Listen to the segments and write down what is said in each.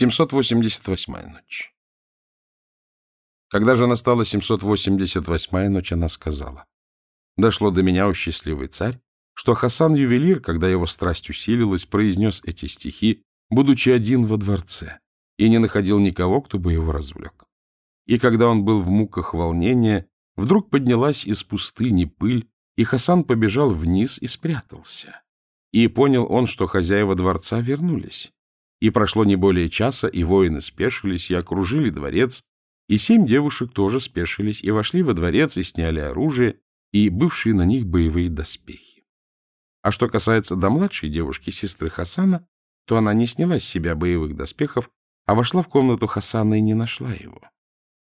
788-я ночь. Когда же настала 788-я ночь, она сказала, «Дошло до меня, о счастливый царь, что Хасан-ювелир, когда его страсть усилилась, произнес эти стихи, будучи один во дворце, и не находил никого, кто бы его развлек. И когда он был в муках волнения, вдруг поднялась из пустыни пыль, и Хасан побежал вниз и спрятался. И понял он, что хозяева дворца вернулись. И прошло не более часа, и воины спешились и окружили дворец, и семь девушек тоже спешились и вошли во дворец и сняли оружие и бывшие на них боевые доспехи. А что касается до младшей девушки, сестры Хасана, то она не сняла с себя боевых доспехов, а вошла в комнату Хасана и не нашла его.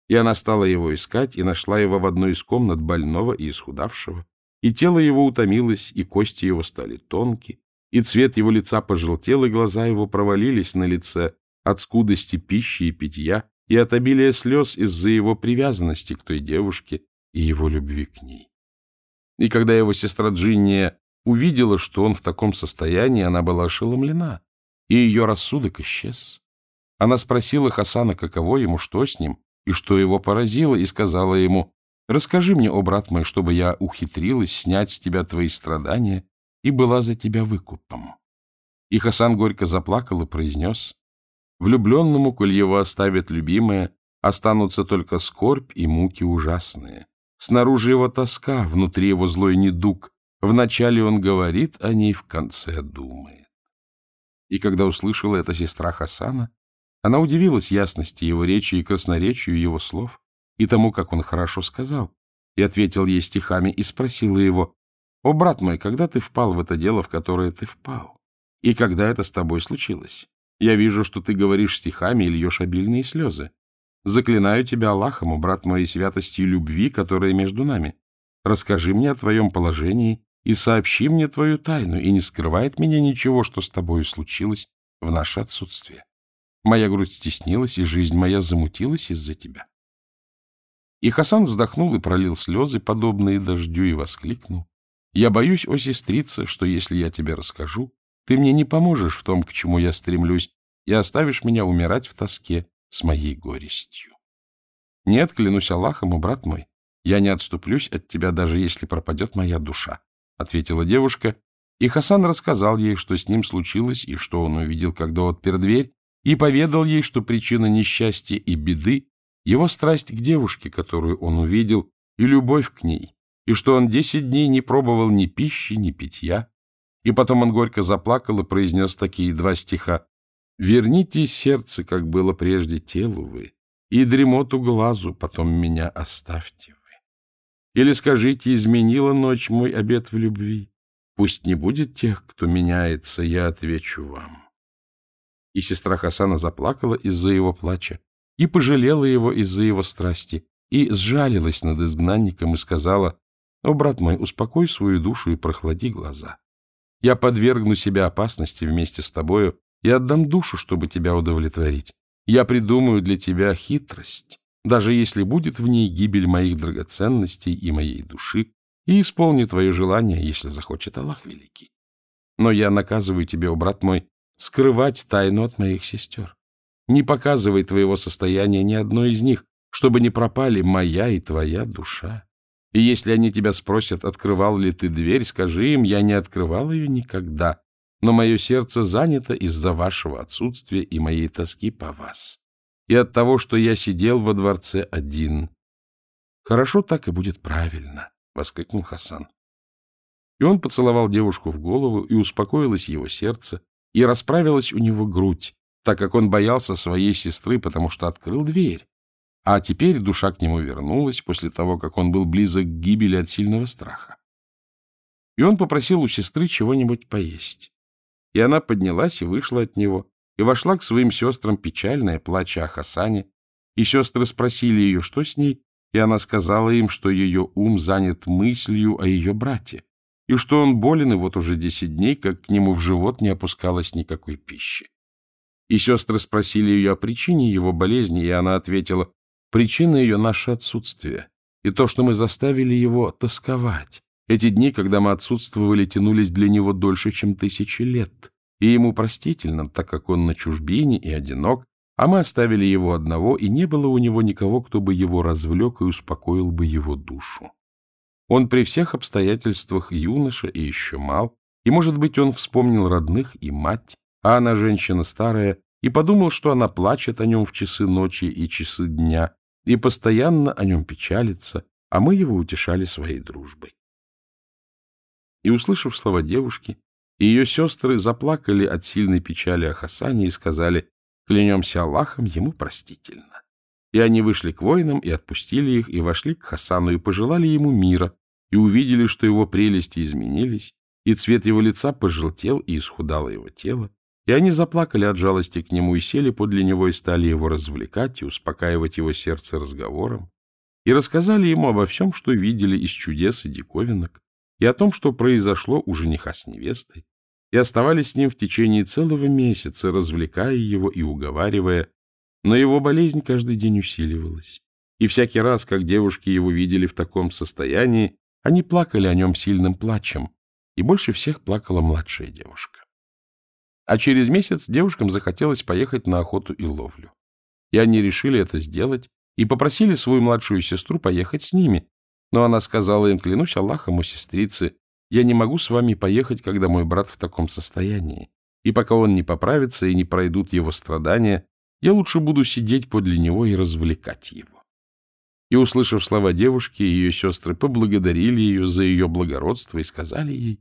И она стала его искать и нашла его в одной из комнат больного и исхудавшего, и тело его утомилось, и кости его стали тонкие, и цвет его лица пожелтел, и глаза его провалились на лице от скудости пищи и питья, и от обилия слез из-за его привязанности к той девушке и его любви к ней. И когда его сестра Джинния увидела, что он в таком состоянии, она была ошеломлена, и ее рассудок исчез. Она спросила Хасана, каково ему, что с ним, и что его поразило, и сказала ему, «Расскажи мне, о брат мой, чтобы я ухитрилась снять с тебя твои страдания и была за тебя выкупом. И Хасан горько заплакал и произнес, «Влюбленному, коль его оставит любимая, останутся только скорбь и муки ужасные. Снаружи его тоска, внутри его злой недуг. Вначале он говорит о ней, в конце думает». И когда услышала это сестра Хасана, она удивилась ясности его речи и красноречию его слов, и тому, как он хорошо сказал, и ответил ей стихами и спросила его, о, брат мой, когда ты впал в это дело, в которое ты впал? И когда это с тобой случилось? Я вижу, что ты говоришь стихами и льешь обильные слезы. Заклинаю тебя Аллахом, о, брат мой, и любви, которая между нами. Расскажи мне о твоем положении и сообщи мне твою тайну, и не скрывай от меня ничего, что с тобою случилось в наше отсутствие. Моя грудь стеснилась, и жизнь моя замутилась из-за тебя. И Хасан вздохнул и пролил слезы, подобные дождю, и воскликнул. Я боюсь, о сестрица, что если я тебе расскажу, ты мне не поможешь в том, к чему я стремлюсь, и оставишь меня умирать в тоске с моей горестью. Нет, клянусь Аллахом, брат мой, я не отступлюсь от тебя, даже если пропадет моя душа, — ответила девушка, и Хасан рассказал ей, что с ним случилось, и что он увидел, когда отпер дверь, и поведал ей, что причина несчастья и беды — его страсть к девушке, которую он увидел, и любовь к ней, и что он десять дней не пробовал ни пищи, ни питья. И потом он горько заплакал и произнес такие два стиха. «Верните сердце, как было прежде телу вы, и дремоту глазу потом меня оставьте вы. Или скажите, изменила ночь мой обет в любви. Пусть не будет тех, кто меняется, я отвечу вам». И сестра Хасана заплакала из-за его плача и пожалела его из-за его страсти, и сжалилась над изгнанником и сказала, о, брат мой, успокой свою душу и прохлади глаза. Я подвергну себя опасности вместе с тобою и отдам душу, чтобы тебя удовлетворить. Я придумаю для тебя хитрость, даже если будет в ней гибель моих драгоценностей и моей души, и исполню твое желание, если захочет Аллах Великий. Но я наказываю тебе, о брат мой, скрывать тайну от моих сестер. Не показывай твоего состояния ни одной из них, чтобы не пропали моя и твоя душа. И если они тебя спросят, открывал ли ты дверь, скажи им, я не открывал ее никогда, но мое сердце занято из-за вашего отсутствия и моей тоски по вас. И от того, что я сидел во дворце один. Хорошо, так и будет правильно, — воскликнул Хасан. И он поцеловал девушку в голову, и успокоилось его сердце, и расправилась у него грудь, так как он боялся своей сестры, потому что открыл дверь. А теперь душа к нему вернулась после того, как он был близок к гибели от сильного страха. И он попросил у сестры чего-нибудь поесть. И она поднялась и вышла от него, и вошла к своим сестрам печальная, плача о Хасане. И сестры спросили ее, что с ней, и она сказала им, что ее ум занят мыслью о ее брате, и что он болен, и вот уже десять дней, как к нему в живот не опускалось никакой пищи. И сестры спросили ее о причине его болезни, и она ответила, Причина ее — наше отсутствие, и то, что мы заставили его тосковать. Эти дни, когда мы отсутствовали, тянулись для него дольше, чем тысячи лет, и ему простительно, так как он на чужбине и одинок, а мы оставили его одного, и не было у него никого, кто бы его развлек и успокоил бы его душу. Он при всех обстоятельствах юноша и еще мал, и, может быть, он вспомнил родных и мать, а она женщина старая, и подумал, что она плачет о нем в часы ночи и часы дня, и постоянно о нем печалится, а мы его утешали своей дружбой. И, услышав слова девушки, ее сестры заплакали от сильной печали о Хасане и сказали, клянемся Аллахом, ему простительно. И они вышли к воинам и отпустили их, и вошли к Хасану и пожелали ему мира, и увидели, что его прелести изменились, и цвет его лица пожелтел, и исхудало его тело, и они заплакали от жалости к нему и сели подле него и стали его развлекать и успокаивать его сердце разговором, и рассказали ему обо всем, что видели из чудес и диковинок, и о том, что произошло у жениха с невестой, и оставались с ним в течение целого месяца, развлекая его и уговаривая, но его болезнь каждый день усиливалась. И всякий раз, как девушки его видели в таком состоянии, они плакали о нем сильным плачем, и больше всех плакала младшая девушка. А через месяц девушкам захотелось поехать на охоту и ловлю. И они решили это сделать и попросили свою младшую сестру поехать с ними. Но она сказала им, клянусь Аллахом, у сестрицы, я не могу с вами поехать, когда мой брат в таком состоянии. И пока он не поправится и не пройдут его страдания, я лучше буду сидеть подле него и развлекать его. И, услышав слова девушки, ее сестры поблагодарили ее за ее благородство и сказали ей,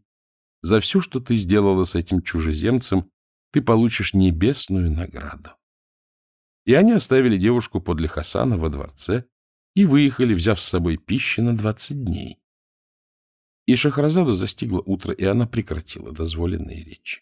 «За все, что ты сделала с этим чужеземцем, ты получишь небесную награду. И они оставили девушку подле Хасана во дворце и выехали, взяв с собой пищи на двадцать дней. И Шахразаду застигло утро, и она прекратила дозволенные речи.